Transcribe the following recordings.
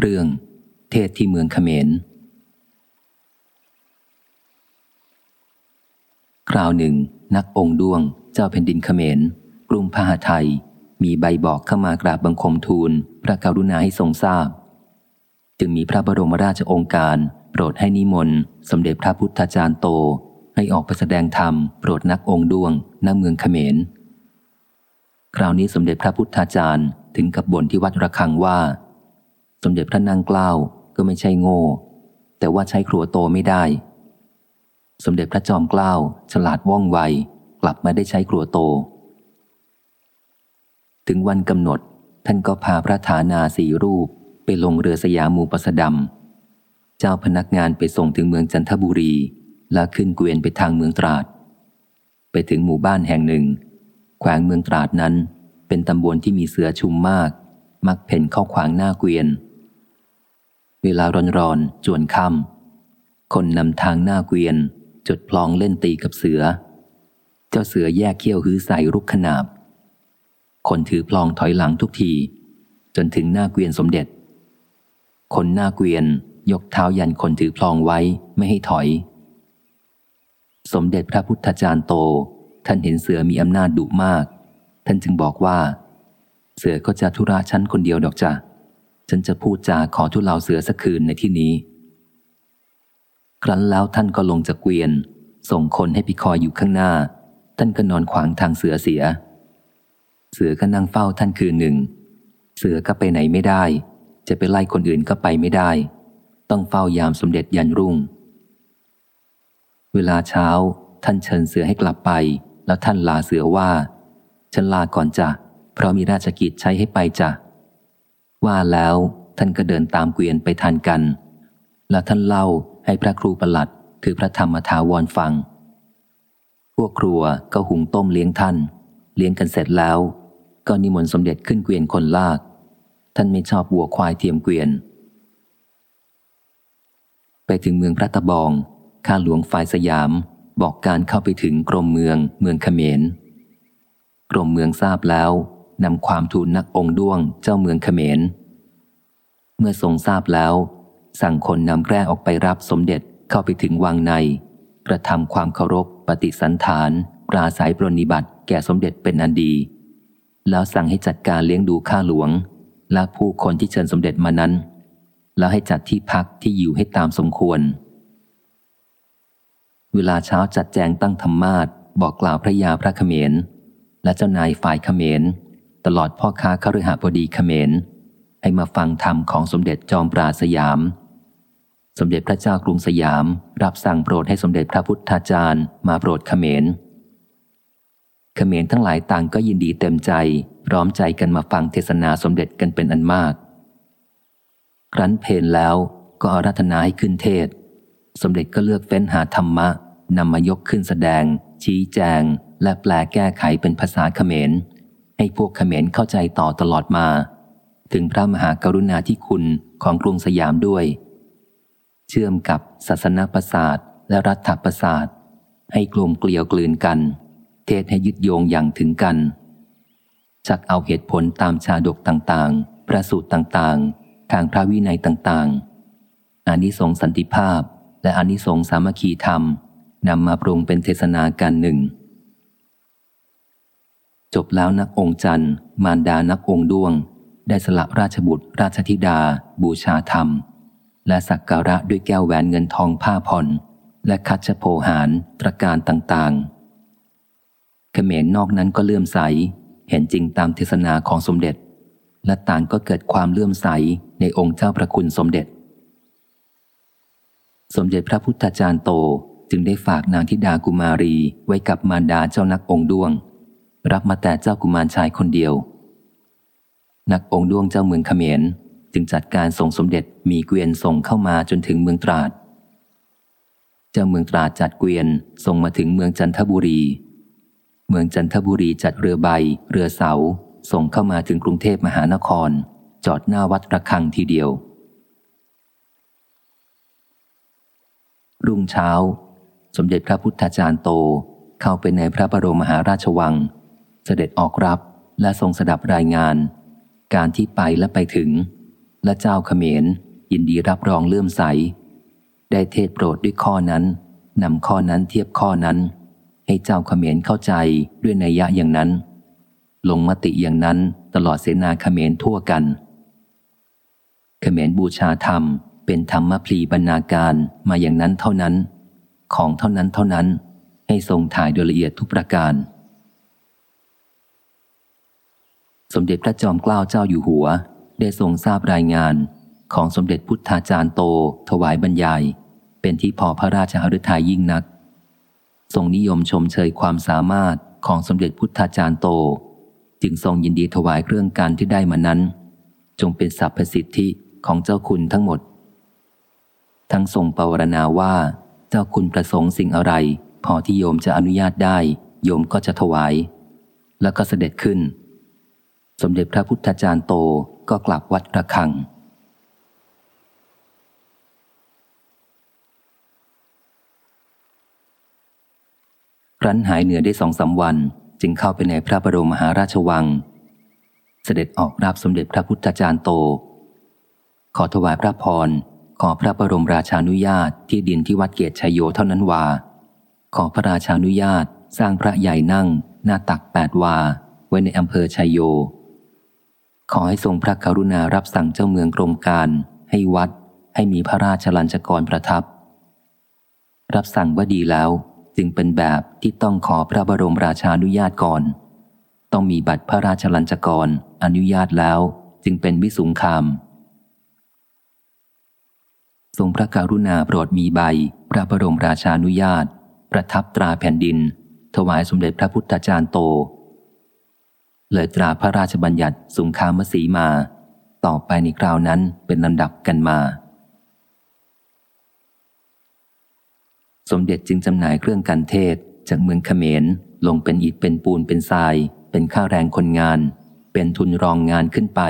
เรื่อง เทศที่เมืองเขมร คราวหนึ่ง นักองค์ดวง เจ้าแผ่นดินเขมร กรุงพหไทย มีใบบอกเข้ามากราบบังคมทูล พระกรุณาให้ทรงทราบ จึงมีพระบรมราชองค์การโปรดให้นิมนต์สมเด็จพระพุทธาจารย์โต ให้ออกไปแสดงธรรมโปรดนักองค์ดวงณเมืองเขมร คราวนี้สมเด็จพระพุทธาจารย์ถึงกับบ่นที่วัดระฆังว่า มเด็จพระนางเกล้าก็ไม่ใช่โง่ แต่ว่าใช้ครัวโตไม่ได้ สมเด็จพระจอมเกล้าฉลาดว่องไว กลับมาได้ใช้ครัวโต ถึงวันกำหนดท่านก็พาพระฐานาสีรูปไปลงเรือสยามูปสดำเจ้าพนักงานไปส่งถึงเมืองจันทบุรี แล้วขึ้นเกวียนไปทางเมืองตราด ไปถึงหมู่บ้านแห่งหนึ่ง แขวงเมืองตราดนั้น เป็นตำบลที่มีเสือชุมมาก มักเพ่นเข้าขวางหน้าเกวียน เวลาร้อนๆจวนค่ำคนนำทางหน้าเกวียนจดพลองเล่นตีกับเสือ เจ้าเสือแยกเขี้ยวฮื้อใส่รุกขนาบ คนถือพลองถอยหลังทุกที จนถึงหน้าเกวียนสมเด็จ คนหน้าเกวียนยกเท้ายันคนถือพลองไว้ไม่ให้ถอย สมเด็จพระพุทธจารย์โต ท่านเห็นเสือมีอำนาจดุมาก ท่านจึงบอกว่า เสือก็จะธุระฉันคนเดียวดอกจ้ะ ฉันจะพูดจาขอทุเลาเสือสักคืนในที่นี้ ครั้นแล้วท่านก็ลงจากเกวียน ส่งคนให้ไปคอยอยู่ข้างหน้า ท่านก็นอนขวางทางเสือเสีย เสือก็นั่งเฝ้าท่านคืนหนึ่ง เสือก็ไปไหนไม่ได้ จะไปไล่คนอื่นก็ไปไม่ได้ ต้องเฝ้ายามสมเด็จยันรุ่ง เวลาเช้าท่านเชิญเสือให้กลับไป แล้วท่านลาเสือว่า ฉันลาก่อนจ้ะเพราะมีราชกิจใช้ให้ไปจ้ะ ว่าแล้ว ท่านก็เดินตามเกวียนไปทันกัน แล้วท่านเล่าให้พระครูประหลัดคือพระธรรมทาวรฟัง พวกครัวก็หุงต้มเลี้ยงท่าน เลี้ยงกันเสร็จแล้ว ก็นิมนต์สมเด็จขึ้นเกวียนคนลาก ท่านไม่ชอบวัวควายเทียมเกวียน ไปถึงเมืองพระตะบอง ข้าหลวงฝ่ายสยามบอกการเข้าไปถึงกรมเมืองเมืองเขมร กรมเมืองทราบแล้ว นำความทูลนักองค์ด้วงเจ้าเมืองเขมร เมื่อทรงทราบแล้ว สั่งคนนำแกล้ออกไปรับสมเด็จเข้าไปถึงวังใน กระทำความเคารพ ปฏิสันฐาน ปราศัยปรนิบัติ แก่สมเด็จเป็นอันดี แล้วสั่งให้จัดการเลี้ยงดูข้าหลวง และผู้คนที่เชิญสมเด็จมานั้น แล้วให้จัดที่พักที่อยู่ให้ตามสมควร เวลาเช้าจัดแจงตั้งธรรมาสบอกกล่าวพระยาพระเขมรและเจ้านายฝ่ายเขมร ตลอดพ่อค้าคฤหบดีเขมร ให้มาฟังธรรมของสมเด็จจอมปราสยาม สมเด็จพระเจ้ากรุงสยาม รับสั่งโปรดให้สมเด็จพระพุทธาจารย์มาโปรดเขมร เขมรทั้งหลายต่างก็ยินดีเต็มใจพร้อมใจกันมาฟังเทศนาสมเด็จกันเป็นอันมาก ครั้นเพลแล้วก็อารัธนาให้ขึ้นเทศ สมเด็จก็เลือกเฟ้นหาธรรมะนำมายกขึ้นแสดง ชี้แจง และแปลแก้ไขเป็นภาษาเขมร ให้พวกเขมรเข้าใจต่อตลอดมา ถึงพระมหากรุณาธิคุณของกรุงสยามด้วย เชื่อมกับศาสนาประสาทและรัฐประสาทให้กลมเกลียวกลืนกัน เทศให้ยึดโยงอย่างถึงกัน จักเอาเหตุผลตามชาดกต่างๆ ประสูตรต่างๆ ทางพระวินัยต่างๆอานิสงส์สันติภาพ และอานิสงส์สามัคคีธรรมนำมาปรุงเป็นเทศนาการหนึ่ง จบแล้วนักองค์จันทร์ มารดานักองค์ด้วง ได้สละราชบุตรราชธิดา บูชาธรรม และสักการะด้วยแก้วแหวนเงินทองผ้าผ่อน และคัชโพหารตรการต่างๆ เขมรนอกนั้นก็เลื่อมใส เห็นจริงตามเทศนาของสมเด็จ และต่างก็เกิดความเลื่อมใสในองค์เจ้าพระคุณสมเด็จ สมเด็จพระพุทธจารย์โตจึงได้ฝากนางธิดากุมารีไว้กับมารดาเจ้านักองค์ด้วง รับมาแต่เจ้ากุมารชายคนเดียว นักองค์ด้วงเจ้าเมืองเขมรจึงจัดการส่งสมเด็จมีเกวียนส่งเข้ามาจนถึงเมืองตราด เจ้าเมืองตราดจัดเกวียนส่งมาถึงเมืองจันทบุรี เมืองจันทบุรีจัดเรือใบ เรือเสา ส่งเข้ามาถึงกรุงเทพมหานคร จอดหน้าวัดระฆังทีเดียว รุ่งเช้า สมเด็จพระพุทธาจารย์โตเข้าไปในพระบรมมหาราชวัง เสด็จออกรับและทรงสดับรายงาน การที่ไปและไปถึง และเจ้าเขมรยินดีรับรองเลื่อมใส ได้เทศโปรดด้วยข้อนั้นนำข้อนั้นเทียบข้อนั้น ให้เจ้าเขมรเข้าใจด้วยนัยยะอย่างนั้น ลงมติอย่างนั้นตลอดเสนาเขมรทั่วกัน เขมรบูชาธรรมเป็นธรรมพลีบรรณาการมาอย่างนั้นเท่านั้น ของเท่านั้นเท่านั้น ให้ทรงถ่ายโดยละเอียดทุกประการ สมเด็จพระจอมเกล้าเจ้าอยู่หัว ได้ทรงทราบรายงานของสมเด็จพุทธาจารย์โต ถวายบรรยาย เป็นที่พอพระราชหฤทัยยิ่งนัก ทรงนิยมชมเชยความสามารถของสมเด็จพุทธาจารย์โต จึงทรงยินดีถวายเครื่องการที่ได้มานั้น จงเป็นสรรพสิทธิของเจ้าคุณทั้งหมด ทั้งทรงปรารณาว่า เจ้าคุณประสงค์สิ่งอะไร พอที่โยมจะอนุญาตได้ โยมก็จะถวาย แล้วก็เสด็จขึ้น สมเด็จพระพุทธาจารย์โตก็กลับวัดระฆัง รั้นหายเหนือได้สองสาวันจึงเข้าไปในพระบรมมหาราชวัง เสด็จออกรับสมเด็จพระพุทธจารย์โต ขอถวายพระพร ขอพระบรมราชานุญาตที่ดินที่วัดเกตชัยโยเท่านั้นว่าขอพระราชานุญาตสร้างพระใหญ่นั่งหน้าตักแปดวา ไว้ในอำเภอชัยโย ขอให้ทรงพระกรุณารับสั่งเจ้าเมืองกรมการ ให้วัด ให้มีพระราชลัญจกรประทับ รับสั่งว่าดีแล้วจึงเป็นแบบที่ต้องขอพระบรมราชานุญาตก่อน ต้องมีบัตรพระราชลัญจกรอนุญาตแล้วจึงเป็นวิสุงคาม ทรงพระกรุณาโปรดมีใบ พระบรมราชานุญาต ประทับตราแผ่นดิน ถวายสมเด็จพระพุทธจารย์โต เลยตราพระราชบัญญัติสุงคามสีมา ต่อไปในคราวนั้นเป็นลำดับกันมา สมเด็จจึงจำหน่ายเครื่องกันเทศจากเมืองเขมรลงเป็นอิฐเป็นปูนเป็นทราย เป็นค่าแรงคนงาน เป็นทุนรองงานขึ้นไป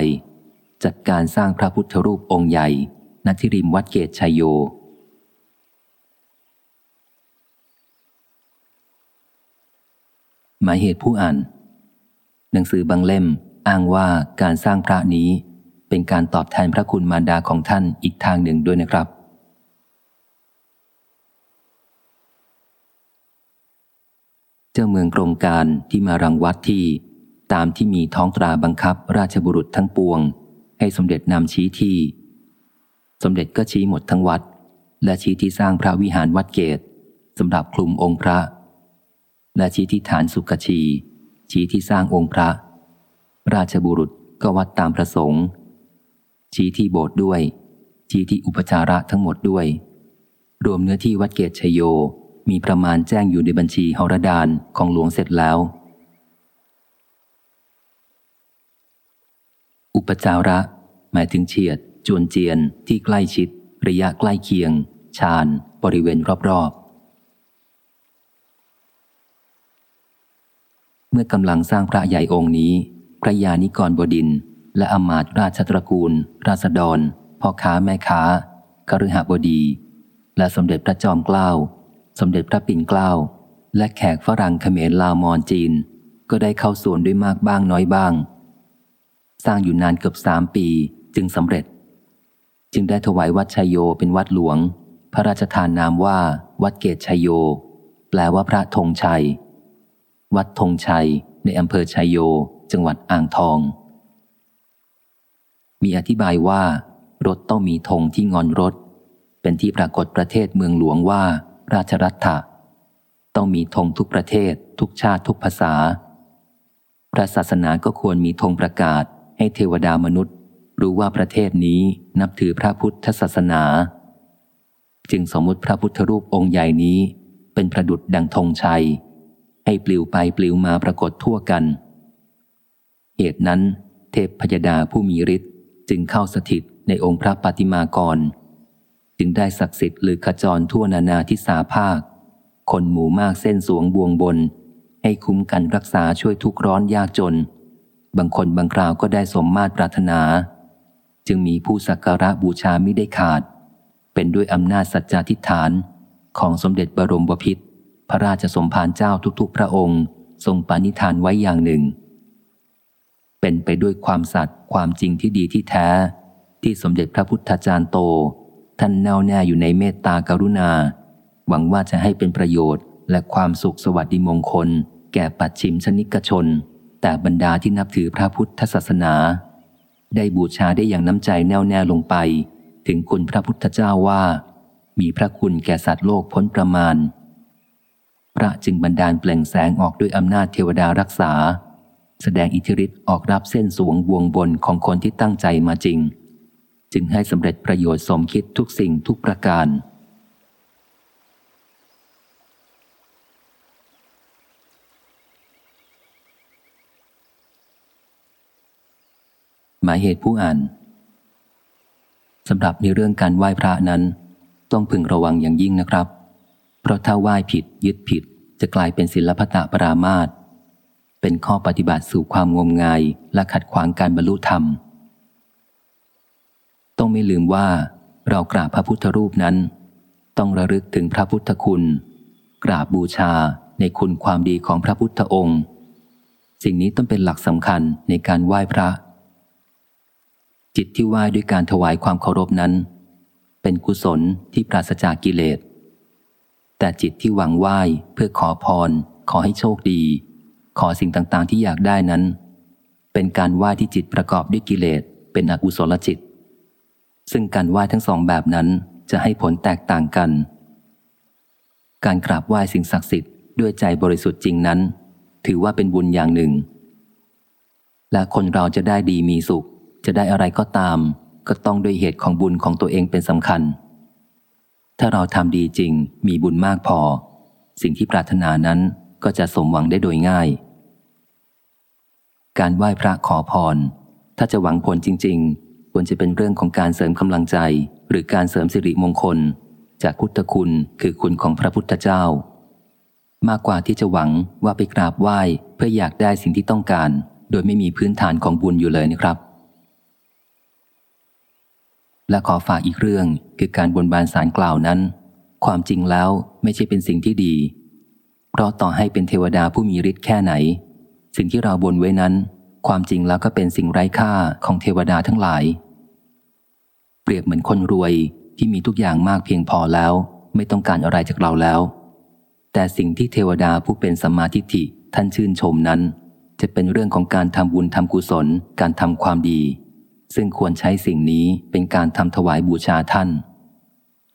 จัดการสร้างพระพุทธรูปองค์ใหญ่ณที่ริมวัดเกตชัยโยหมายเหตุผู้อ่าน หนังสือบางเล่มอ้างว่าการสร้างพระนี้ เป็นการตอบแทนพระคุณมารดาของท่านอีกทางหนึ่งด้วยนะครับ เจ้าเมืองกรมการที่มารังวัดที่ ตามที่มีท้องตราบังคับราชบุรุษทั้งปวง ให้สมเด็จนำชี้ที่ สมเด็จก็ชี้หมดทั้งวัด และชี้ที่สร้างพระวิหารวัดเกตสำหรับคลุมองค์พระ และชี้ที่ฐานสุขชี ชี้ที่สร้างองค์พระ ราชบุรุษก็วัดตามประสงค์ ชี้ที่โบสถ์ด้วย ชี้ที่อุปจาระทั้งหมดด้วย รวมเนื้อที่วัดเกตชยโยมีประมาณแจ้งอยู่ในบัญชีหรดานของหลวงเสร็จแล้ว อุปจาระ หมายถึงเฉียด จวนเจียนที่ใกล้ชิด ระยะใกล้เคียง ชาน บริเวณรอบๆ มื่อกำลังสร้างพระใหญ่องค์นี้ พระยานิกรบดิน และอมาตราชตระกูล ราษฎร พ่อค้าแม่ค้าคฤหบดี และสมเด็จพระจอมเกล้า สมเด็จพระปิ่นเกล้า และแขกฝรั่งเขมรลาวมอนจีน ก็ได้เข้าส่วนด้วยมากบ้างน้อยบ้าง สร้างอยู่นานเกือบสามปีจึงสำเร็จ จึงได้ถวายวัดชัยโยเป็นวัดหลวง พระราชทานนามว่า วัดเกตชัยโย แปลว่าพระธงชัย วัดธงชัย ในอำเภอชัยโย จังหวัดอ่างทอง มีอธิบายว่า รถต้องมีธงที่งอนรถ เป็นที่ปรากฏประเทศเมืองหลวงว่า ราชรัฐะต้องมีธงทุกประเทศ ทุกชาติทุกภาษา พระศาสนาก็ควรมีธงประกาศ ให้เทวดามนุษย์ รู้ว่าประเทศนี้นับถือพระพุทธศาสนา จึงสมมติพระพุทธรูปองค์ใหญ่นี้ เป็นประดุดดังธงชัย ให้ปลิวไปปลิวมาปรากฏทั่วกัน เหตุนั้น เทพพยดาผู้มีฤทธิ์จึงเข้าสถิตในองค์พระปฏิมากร จึงได้ศักดิ์สิทธิ์หรือขจรทั่วนานาทิศาภาค คนหมู่มากเส้นสวงบวงบน ให้คุ้มกันรักษาช่วยทุกร้อนยากจน บางคนบางคราวก็ได้สมมาตรปรารถนา จึงมีผู้สักการะบูชาไม่ได้ขาด เป็นด้วยอำนาจสัจจาธิฐานของสมเด็จบรมบพิตร พระราชสมภารเจ้าทุกๆ พระองค์ ทรงปณิธานไว้อย่างหนึ่ง เป็นไปด้วยความสัตย์ความจริงที่ดีที่แท้ ที่สมเด็จพระพุทธจารย์โต ท่านแน่วแน่อยู่ในเมตตากรุณา หวังว่าจะให้เป็นประโยชน์ และความสุขสวัสดิมงคล แก่ปัจฉิมชนิกชน แต่บรรดาที่นับถือพระพุทธศาสนา ได้บูชาได้อย่างน้ำใจแน่วแน่ลงไป ถึงคุณพระพุทธเจ้าว่า มีพระคุณแก่สัตว์โลกพ้นประมาณ พระจึงบันดาลเปล่งแสงออกด้วยอำนาจเทวดารักษา แสดงอิทธิฤทธิ์ออกรับเส้นสวงวงบนของคนที่ตั้งใจมาจริง จึงให้สำเร็จประโยชน์สมคิดทุกสิ่งทุกประการ หมายเหตุผู้อ่านสำหรับในเรื่องการไหว้พระนั้น ต้องพึงระวังอย่างยิ่งนะครับ เพราะถ้าไหว้ผิดยึดผิดจะกลายเป็นศิลปตะปรามาตเป็นข้อปฏิบัติสู่ความงมงายและขัดขวางการบรรลุธรรม ต้องไม่ลืมว่าเรากราบพระพุทธรูปนั้น ต้องระลึกถึงพระพุทธคุณ กราบบูชาในคุณความดีของพระพุทธองค์ สิ่งนี้ต้องเป็นหลักสำคัญในการไหว้พระ จิตที่ไหว้ด้วยการถวายความเคารพนั้น เป็นกุศลที่ปราศจากกิเลส แต่จิตที่หวังไหว้เพื่อขอพร ขอให้โชคดี ขอสิ่งต่างๆที่อยากได้นั้น เป็นการไหว้ที่จิตประกอบด้วยกิเลสเป็นอกุศลจิต ซึ่งการไหว้ทั้งสองแบบนั้นจะให้ผลแตกต่างกัน การกราบไหว้สิ่งศักดิ์สิทธิ์ด้วยใจบริสุทธิ์จริงนั้น ถือว่าเป็นบุญอย่างหนึ่ง และคนเราจะได้ดีมีสุข จะได้อะไรก็ตาม ก็ต้องด้วยเหตุของบุญของตัวเองเป็นสำคัญ ถ้าเราทำดีจริง มีบุญมากพอ สิ่งที่ปรารถนานั้นก็จะสมหวังได้โดยง่าย การไหว้พระขอพร ถ้าจะหวังผลจริง ๆ ควรจะเป็นเรื่องของการเสริมกำลังใจ หรือการเสริมสิริมงคล จากพุทธคุณคือคุณของพระพุทธเจ้า มากกว่าที่จะหวังว่าไปกราบไหว้เพื่ออยากได้สิ่งที่ต้องการ โดยไม่มีพื้นฐานของบุญอยู่เลยนะครับ และขอฝากอีกเรื่องคือการบนบานสารกล่าวนั้น ความจริงแล้วไม่ใช่เป็นสิ่งที่ดี เพราะต่อให้เป็นเทวดาผู้มีฤทธิ์แค่ไหน สิ่งที่เราบนไว้นั้น ความจริงแล้วก็เป็นสิ่งไร้ค่าของเทวดาทั้งหลาย เปรียบเหมือนคนรวยที่มีทุกอย่างมากเพียงพอแล้ว ไม่ต้องการอะไรจากเราแล้ว แต่สิ่งที่เทวดาผู้เป็นสัมมาทิฏฐิท่านชื่นชมนั้น จะเป็นเรื่องของการทำบุญทำกุศล การทำความดี ซึ่งควรใช้สิ่งนี้เป็นการทำถวายบูชาท่าน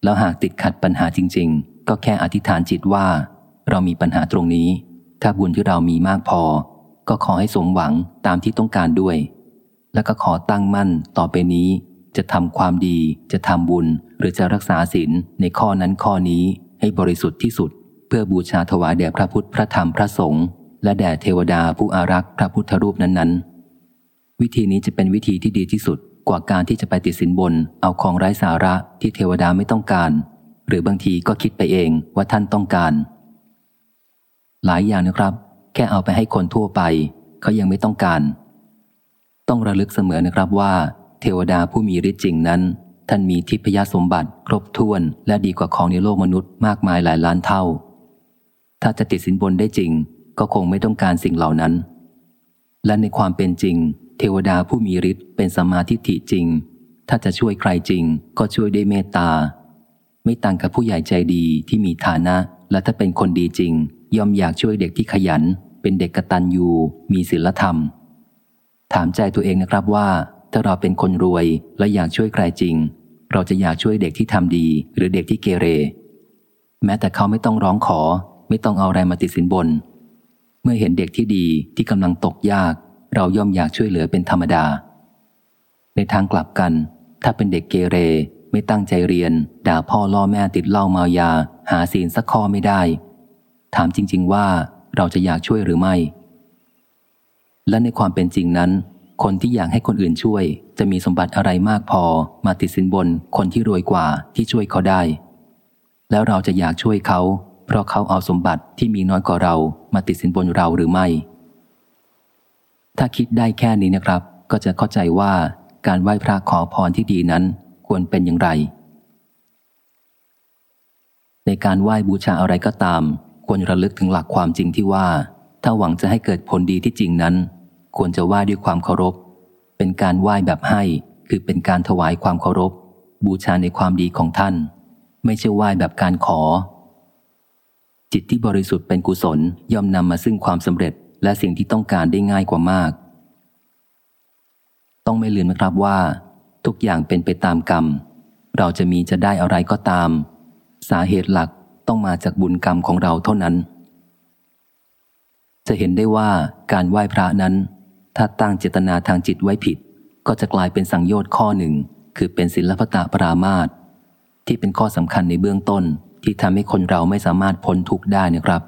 แล้วหากติดขัดปัญหาจริง ๆ ก็แค่อธิษฐานจิตว่า เรามีปัญหาตรงนี้ ถ้าบุญที่เรามีมากพอ ก็ขอให้สมหวังตามที่ต้องการด้วย แล้วก็ขอตั้งมั่นต่อไปนี้ จะทำความดีจะทำบุญ หรือจะรักษาศีลในข้อนั้นข้อนี้ให้บริสุทธิ์ที่สุด เพื่อบูชาถวายแด่พระพุทธพระธรรมพระสงฆ์และแด่เทวดาผู้อารักษ์พระพุทธรูปนั้นๆ วิธีนี้จะเป็นวิธีที่ดีที่สุดกว่าการที่จะไปติดสินบน เอาของไร้สาระที่เทวดาไม่ต้องการ หรือบางทีก็คิดไปเองว่าท่านต้องการ หลายอย่างนะครับ แค่เอาไปให้คนทั่วไปเขายังไม่ต้องการ ต้องระลึกเสมอนะครับว่า เทวดาผู้มีฤทธิ์จริงนั้น ท่านมีทิพยสมบัติ ครบถ้วนและดีกว่าของในโลกมนุษย์มากมายหลายล้านเท่า ถ้าจะติดสินบนได้จริง ก็คงไม่ต้องการสิ่งเหล่านั้น และในความเป็นจริง เทวดาผู้มีฤทธิ์เป็นสมาธิิจริง ถ้าจะช่วยใครจริง ก็ช่วยด้วยเมตตา ไม่ต่างกับผู้ใหญ่ใจดีที่มีฐานะ และถ้าเป็นคนดีจริง ย่อมอยากช่วยเด็กที่ขยัน เป็นเด็กกตัญญูมีศีลธรรม ถามใจตัวเองนะครับว่า ถ้าเราเป็นคนรวยและอยากช่วยใครจริง เราจะอยากช่วยเด็กที่ทำดี หรือเด็กที่เกเร แม้แต่เขาไม่ต้องร้องขอ ไม่ต้องเอาอะไรมาติดสินบน เมื่อเห็นเด็กที่ดีที่กำลังตกยาก เราย่อมอยากช่วยเหลือเป็นธรรมดา ในทางกลับกัน ถ้าเป็นเด็กเกเร ไม่ตั้งใจเรียน ด่าพ่อล่อแม่ติดเหล้าเมายา หาศีลสักข้อไม่ได้ ถามจริง ๆ ว่าเราจะอยากช่วยหรือไม่ และในความเป็นจริงนั้น คนที่อยากให้คนอื่นช่วย จะมีสมบัติอะไรมากพอ มาติดสินบนคนที่รวยกว่าที่ช่วยเขาได้ แล้วเราจะอยากช่วยเขา เพราะเขาเอาสมบัติที่มีน้อยกว่าเรามาติดสินบนเราหรือไม่ ถ้าคิดได้แค่นี้นะครับ ก็จะเข้าใจว่าการไหว้พระขอพรที่ดีนั้นควรเป็นอย่างไร ในการไหว้บูชาอะไรก็ตาม ควรระลึกถึงหลักความจริงที่ว่า ถ้าหวังจะให้เกิดผลดีที่จริงนั้น ควรจะไหว้ด้วยความเคารพ เป็นการไหว้แบบให้ คือเป็นการถวายความเคารพ บูชาในความดีของท่าน ไม่ใช่ไหว้แบบการขอ จิตที่บริสุทธิ์เป็นกุศลย่อมนำมาซึ่งความสำเร็จ และสิ่งที่ต้องการได้ง่ายกว่ามาก ต้องไม่ลืมนะครับว่า ทุกอย่างเป็นไปตามกรรม เราจะมีจะได้อะไรก็ตาม สาเหตุหลักต้องมาจากบุญกรรมของเราเท่านั้น จะเห็นได้ว่าการไหว้พระนั้น ถ้าตั้งเจตนาทางจิตไว้ผิด ก็จะกลายเป็นสังโยชน์ข้อหนึ่ง คือเป็นศิลปตะปรามาตที่เป็นข้อสำคัญในเบื้องต้นที่ทำให้คนเราไม่สามารถพ้นทุกข์ได้นะครับ